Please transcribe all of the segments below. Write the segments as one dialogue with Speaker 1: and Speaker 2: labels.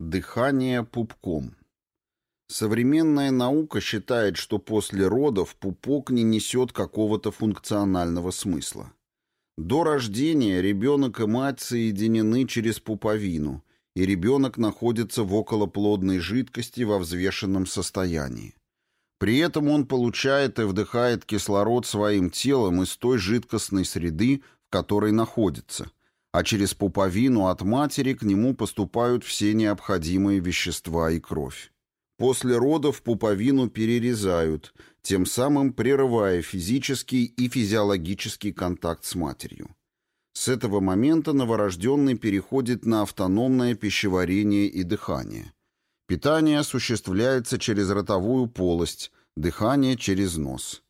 Speaker 1: Дыхание пупком. Современная наука считает, что после родов пупок не несет какого-то функционального смысла. До рождения ребенок и мать соединены через пуповину, и ребенок находится в околоплодной жидкости во взвешенном состоянии. При этом он получает и вдыхает кислород своим телом из той жидкостной среды, в которой находится – а через пуповину от матери к нему поступают все необходимые вещества и кровь. После родов пуповину перерезают, тем самым прерывая физический и физиологический контакт с матерью. С этого момента новорожденный переходит на автономное пищеварение и дыхание. Питание осуществляется через ротовую полость, дыхание через нос.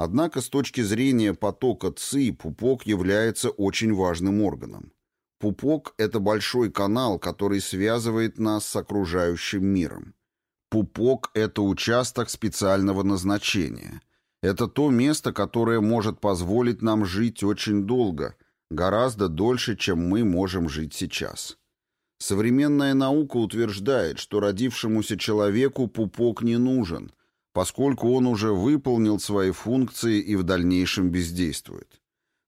Speaker 1: Однако с точки зрения потока ЦИ пупок является очень важным органом. Пупок – это большой канал, который связывает нас с окружающим миром. Пупок – это участок специального назначения. Это то место, которое может позволить нам жить очень долго, гораздо дольше, чем мы можем жить сейчас. Современная наука утверждает, что родившемуся человеку пупок не нужен, поскольку он уже выполнил свои функции и в дальнейшем бездействует.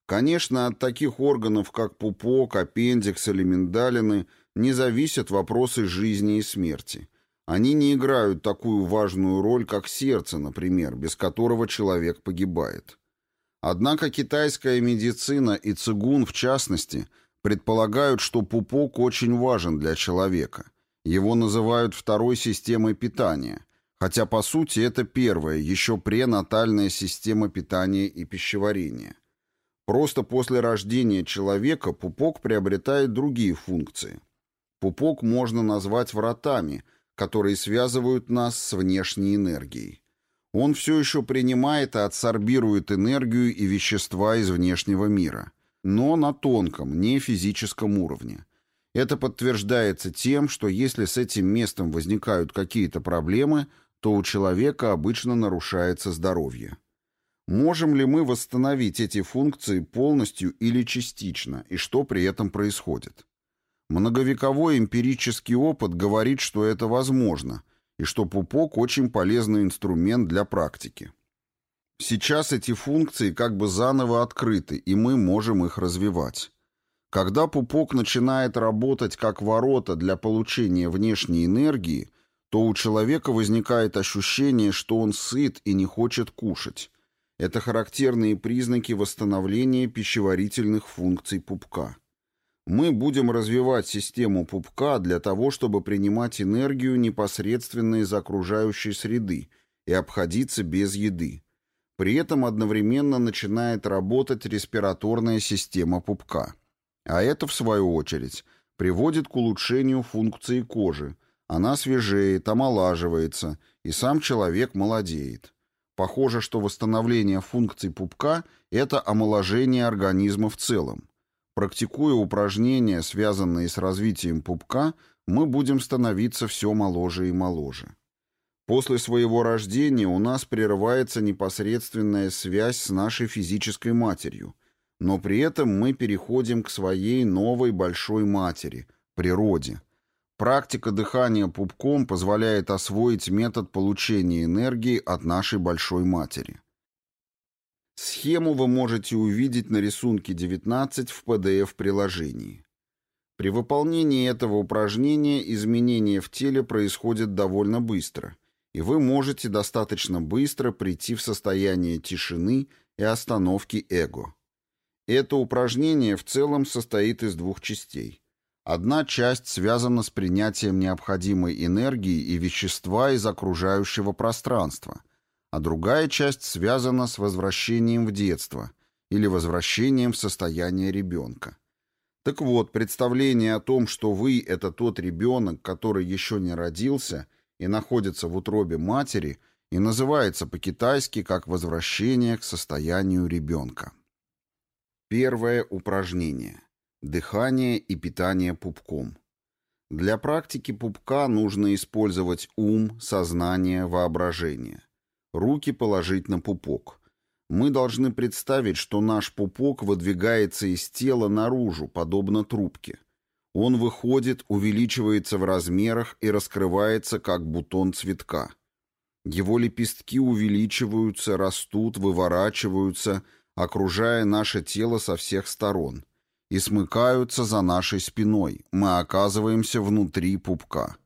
Speaker 1: Конечно, от таких органов, как пупок, аппендикс или миндалины, не зависят вопросы жизни и смерти. Они не играют такую важную роль, как сердце, например, без которого человек погибает. Однако китайская медицина и цигун, в частности, предполагают, что пупок очень важен для человека. Его называют второй системой питания, Хотя, по сути, это первая, еще пренатальная система питания и пищеварения. Просто после рождения человека пупок приобретает другие функции. Пупок можно назвать вратами, которые связывают нас с внешней энергией. Он все еще принимает и адсорбирует энергию и вещества из внешнего мира, но на тонком, не физическом уровне. Это подтверждается тем, что если с этим местом возникают какие-то проблемы, то у человека обычно нарушается здоровье. Можем ли мы восстановить эти функции полностью или частично, и что при этом происходит? Многовековой эмпирический опыт говорит, что это возможно, и что пупок очень полезный инструмент для практики. Сейчас эти функции как бы заново открыты, и мы можем их развивать. Когда пупок начинает работать как ворота для получения внешней энергии – то у человека возникает ощущение, что он сыт и не хочет кушать. Это характерные признаки восстановления пищеварительных функций пупка. Мы будем развивать систему пупка для того, чтобы принимать энергию непосредственно из окружающей среды и обходиться без еды. При этом одновременно начинает работать респираторная система пупка. А это, в свою очередь, приводит к улучшению функции кожи, она свежеет, омолаживается, и сам человек молодеет. Похоже, что восстановление функций пупка – это омоложение организма в целом. Практикуя упражнения, связанные с развитием пупка, мы будем становиться все моложе и моложе. После своего рождения у нас прерывается непосредственная связь с нашей физической матерью, но при этом мы переходим к своей новой большой матери – природе – Практика дыхания пупком позволяет освоить метод получения энергии от нашей большой матери. Схему вы можете увидеть на рисунке 19 в PDF-приложении. При выполнении этого упражнения изменения в теле происходят довольно быстро, и вы можете достаточно быстро прийти в состояние тишины и остановки эго. Это упражнение в целом состоит из двух частей. Одна часть связана с принятием необходимой энергии и вещества из окружающего пространства, а другая часть связана с возвращением в детство или возвращением в состояние ребенка. Так вот, представление о том, что вы — это тот ребенок, который еще не родился и находится в утробе матери, и называется по-китайски как возвращение к состоянию ребенка. Первое упражнение — Дыхание и питание пупком. Для практики пупка нужно использовать ум, сознание, воображение. Руки положить на пупок. Мы должны представить, что наш пупок выдвигается из тела наружу, подобно трубке. Он выходит, увеличивается в размерах и раскрывается, как бутон цветка. Его лепестки увеличиваются, растут, выворачиваются, окружая наше тело со всех сторон, и смыкаются за нашей спиной. Мы оказываемся внутри пупка.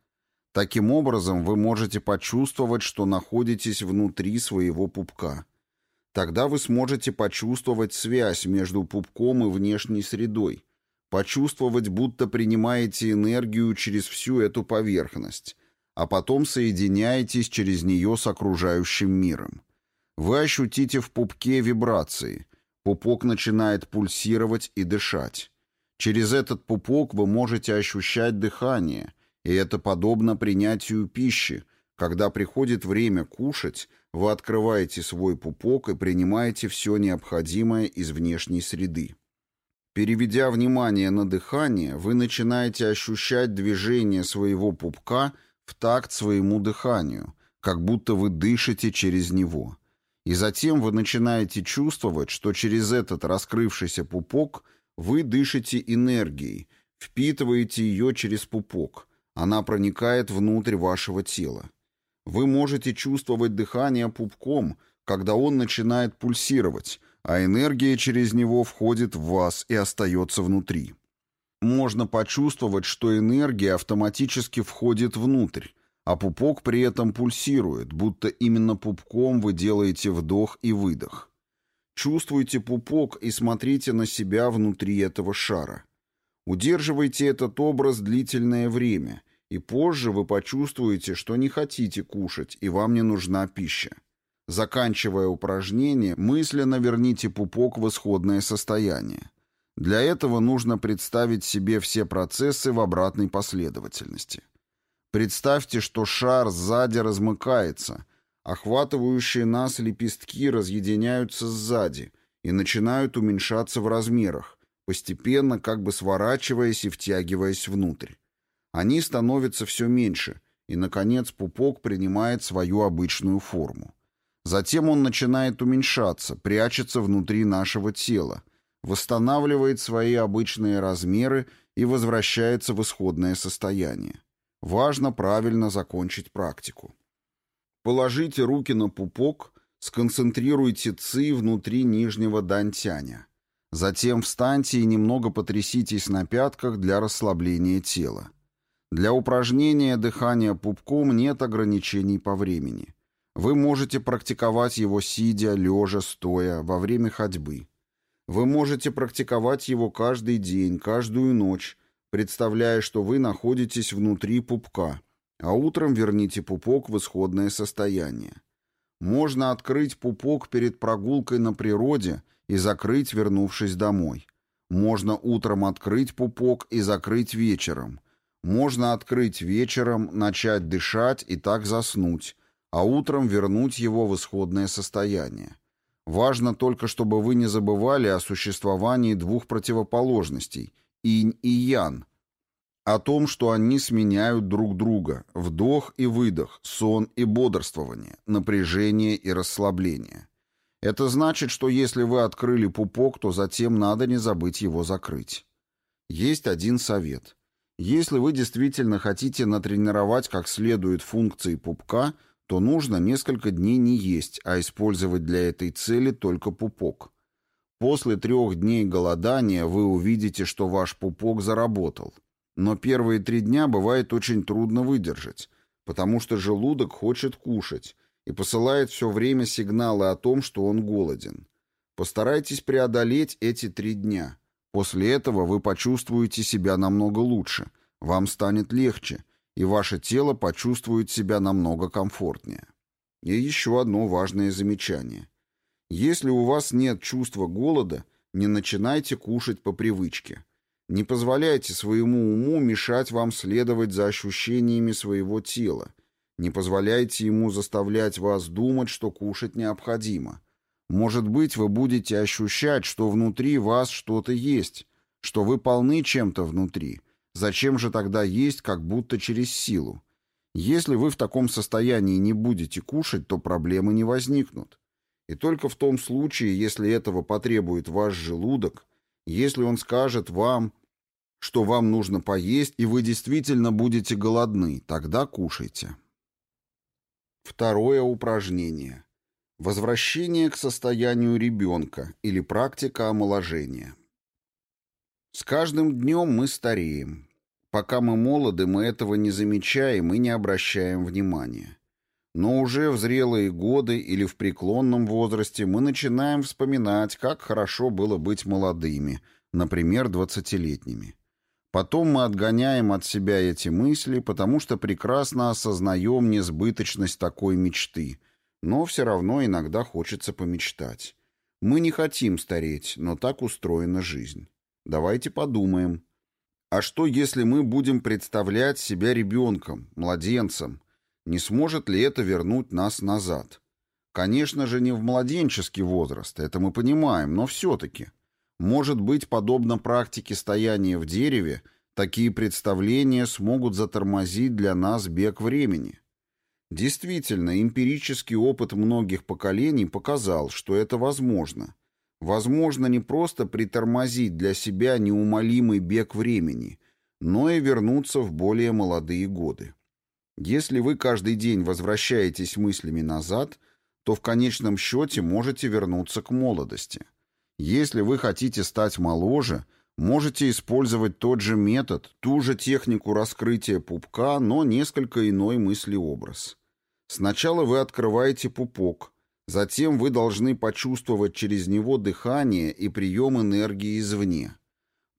Speaker 1: Таким образом, вы можете почувствовать, что находитесь внутри своего пупка. Тогда вы сможете почувствовать связь между пупком и внешней средой, почувствовать, будто принимаете энергию через всю эту поверхность, а потом соединяетесь через нее с окружающим миром. Вы ощутите в пупке вибрации. Пупок начинает пульсировать и дышать. Через этот пупок вы можете ощущать дыхание, и это подобно принятию пищи. Когда приходит время кушать, вы открываете свой пупок и принимаете все необходимое из внешней среды. Переведя внимание на дыхание, вы начинаете ощущать движение своего пупка в такт своему дыханию, как будто вы дышите через него. И затем вы начинаете чувствовать, что через этот раскрывшийся пупок вы дышите энергией, впитываете ее через пупок. Она проникает внутрь вашего тела. Вы можете чувствовать дыхание пупком, когда он начинает пульсировать, а энергия через него входит в вас и остается внутри. Можно почувствовать, что энергия автоматически входит внутрь, а пупок при этом пульсирует, будто именно пупком вы делаете вдох и выдох. Чувствуйте пупок и смотрите на себя внутри этого шара. Удерживайте этот образ длительное время, и позже вы почувствуете, что не хотите кушать и вам не нужна пища. Заканчивая упражнение, мысленно верните пупок в исходное состояние. Для этого нужно представить себе все процессы в обратной последовательности. Представьте, что шар сзади размыкается, охватывающие нас лепестки разъединяются сзади и начинают уменьшаться в размерах, постепенно как бы сворачиваясь и втягиваясь внутрь. Они становятся все меньше, и, наконец, пупок принимает свою обычную форму. Затем он начинает уменьшаться, прячется внутри нашего тела, восстанавливает свои обычные размеры и возвращается в исходное состояние. Важно правильно закончить практику. Положите руки на пупок, сконцентрируйте ци внутри нижнего дантяня. Затем встаньте и немного потряситесь на пятках для расслабления тела. Для упражнения дыхания пупком нет ограничений по времени. Вы можете практиковать его сидя, лежа, стоя, во время ходьбы. Вы можете практиковать его каждый день, каждую ночь, представляя, что вы находитесь внутри пупка, а утром верните пупок в исходное состояние. Можно открыть пупок перед прогулкой на природе и закрыть, вернувшись домой. Можно утром открыть пупок и закрыть вечером. Можно открыть вечером, начать дышать и так заснуть, а утром вернуть его в исходное состояние. Важно только, чтобы вы не забывали о существовании двух противоположностей – инь и ян, о том, что они сменяют друг друга, вдох и выдох, сон и бодрствование, напряжение и расслабление. Это значит, что если вы открыли пупок, то затем надо не забыть его закрыть. Есть один совет – если вы действительно хотите натренировать как следует функции пупка, то нужно несколько дней не есть, а использовать для этой цели только пупок. После трех дней голодания вы увидите, что ваш пупок заработал. Но первые три дня бывает очень трудно выдержать, потому что желудок хочет кушать и посылает все время сигналы о том, что он голоден. Постарайтесь преодолеть эти три дня – После этого вы почувствуете себя намного лучше, вам станет легче, и ваше тело почувствует себя намного комфортнее. И еще одно важное замечание. Если у вас нет чувства голода, не начинайте кушать по привычке. Не позволяйте своему уму мешать вам следовать за ощущениями своего тела. Не позволяйте ему заставлять вас думать, что кушать необходимо. Может быть, вы будете ощущать, что внутри вас что-то есть, что вы полны чем-то внутри. Зачем же тогда есть как будто через силу? Если вы в таком состоянии не будете кушать, то проблемы не возникнут. И только в том случае, если этого потребует ваш желудок, если он скажет вам что вам нужно поесть, и вы действительно будете голодны, тогда кушайте. Второе упражнение. Возвращение к состоянию ребенка или практика омоложения. С каждым днем мы стареем. Пока мы молоды, мы этого не замечаем и не обращаем внимания. Но уже в зрелые годы или в преклонном возрасте мы начинаем вспоминать, как хорошо было быть молодыми, например, двадцатилетними. Потом мы отгоняем от себя эти мысли, потому что прекрасно осознаем несбыточность такой мечты, но все равно иногда хочется помечтать. Мы не хотим стареть, но так устроена жизнь. Давайте подумаем. А что, если мы будем представлять себя ребенком, младенцем? Не сможет ли это вернуть нас назад? Конечно же, не в младенческий возраст, это мы понимаем, но все-таки – может быть, подобно практике стояния в дереве, такие представления смогут затормозить для нас бег времени. Действительно, эмпирический опыт многих поколений показал, что это возможно. Возможно не просто притормозить для себя неумолимый бег времени, но и вернуться в более молодые годы. Если вы каждый день возвращаетесь мыслями назад, то в конечном счете можете вернуться к молодости – если вы хотите стать моложе, можете использовать тот же метод, ту же технику раскрытия пупка, но несколько иной мыслеобраз. Сначала вы открываете пупок, затем вы должны почувствовать через него дыхание и прием энергии извне.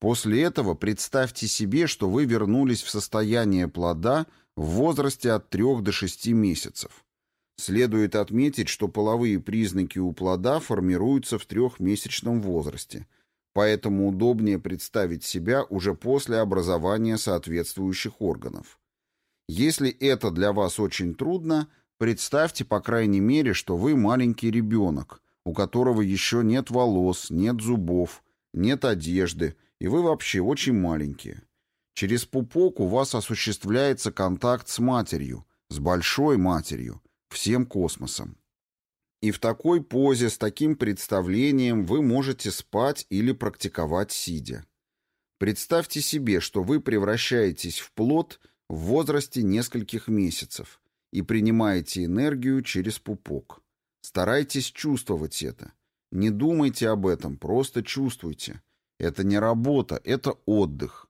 Speaker 1: После этого представьте себе, что вы вернулись в состояние плода в возрасте от 3 до 6 месяцев. Следует отметить, что половые признаки у плода формируются в трехмесячном возрасте, поэтому удобнее представить себя уже после образования соответствующих органов. Если это для вас очень трудно, представьте, по крайней мере, что вы маленький ребенок, у которого еще нет волос, нет зубов, нет одежды, и вы вообще очень маленькие. Через пупок у вас осуществляется контакт с матерью, с большой матерью, всем космосом. И в такой позе, с таким представлением вы можете спать или практиковать сидя. Представьте себе, что вы превращаетесь в плод в возрасте нескольких месяцев и принимаете энергию через пупок. Старайтесь чувствовать это. Не думайте об этом, просто чувствуйте. Это не работа, это отдых.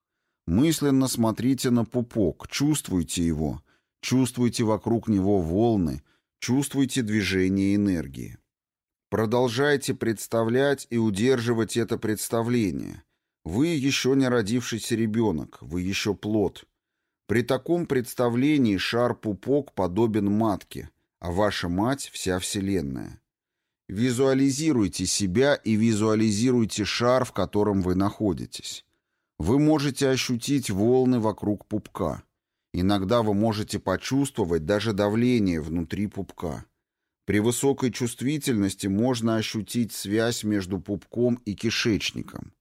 Speaker 1: Мысленно смотрите на пупок, чувствуйте его, чувствуйте вокруг него волны, Чувствуйте движение энергии. Продолжайте представлять и удерживать это представление. Вы еще не родившийся ребенок, вы еще плод. При таком представлении шар-пупок подобен матке, а ваша мать — вся Вселенная. Визуализируйте себя и визуализируйте шар, в котором вы находитесь. Вы можете ощутить волны вокруг пупка. Иногда вы можете почувствовать даже давление внутри пупка. При высокой чувствительности можно ощутить связь между пупком и кишечником.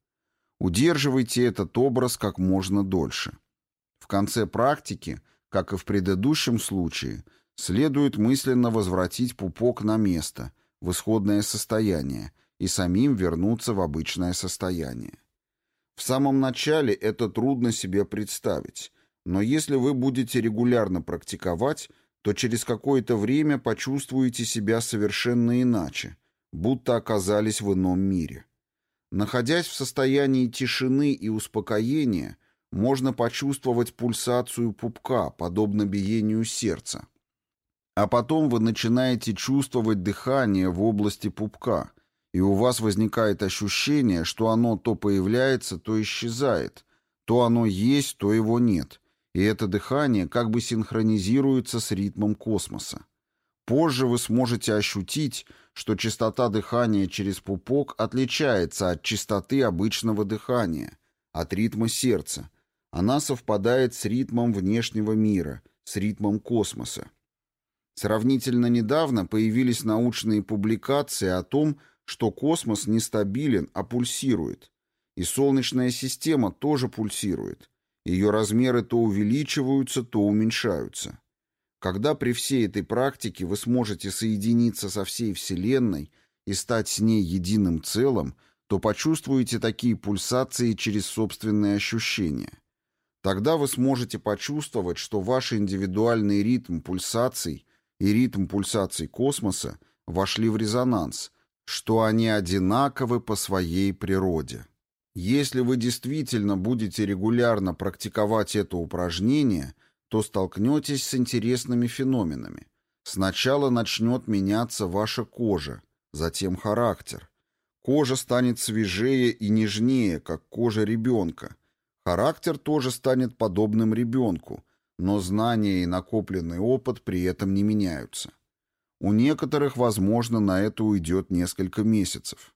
Speaker 1: Удерживайте этот образ как можно дольше. В конце практики, как и в предыдущем случае, следует мысленно возвратить пупок на место, в исходное состояние, и самим вернуться в обычное состояние. В самом начале это трудно себе представить, но если вы будете регулярно практиковать, то через какое-то время почувствуете себя совершенно иначе, будто оказались в ином мире. Находясь в состоянии тишины и успокоения, можно почувствовать пульсацию пупка, подобно биению сердца. А потом вы начинаете чувствовать дыхание в области пупка, и у вас возникает ощущение, что оно то появляется, то исчезает, то оно есть, то его нет, и это дыхание как бы синхронизируется с ритмом космоса. Позже вы сможете ощутить, что частота дыхания через пупок отличается от частоты обычного дыхания, от ритма сердца. Она совпадает с ритмом внешнего мира, с ритмом космоса. Сравнительно недавно появились научные публикации о том, что космос нестабилен, а пульсирует. И Солнечная система тоже пульсирует. Ее размеры то увеличиваются, то уменьшаются. Когда при всей этой практике вы сможете соединиться со всей Вселенной и стать с ней единым целым, то почувствуете такие пульсации через собственные ощущения. Тогда вы сможете почувствовать, что ваш индивидуальный ритм пульсаций и ритм пульсаций космоса вошли в резонанс, что они одинаковы по своей природе. Если вы действительно будете регулярно практиковать это упражнение, то столкнетесь с интересными феноменами. Сначала начнет меняться ваша кожа, затем характер. Кожа станет свежее и нежнее, как кожа ребенка. Характер тоже станет подобным ребенку, но знания и накопленный опыт при этом не меняются. У некоторых, возможно, на это уйдет несколько месяцев.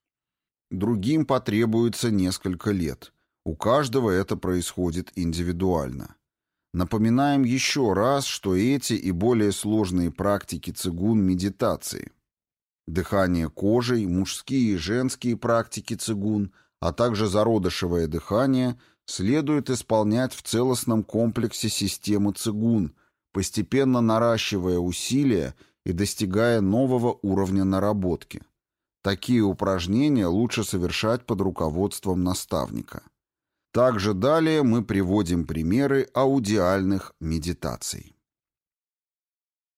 Speaker 1: Другим потребуется несколько лет. У каждого это происходит индивидуально. Напоминаем еще раз, что эти и более сложные практики цигун медитации, дыхание кожей, мужские и женские практики цигун, а также зародышевое дыхание следует исполнять в целостном комплексе системы цигун, постепенно наращивая усилия и достигая нового уровня наработки. Такие упражнения лучше совершать под руководством наставника. Также далее мы приводим примеры аудиальных медитаций.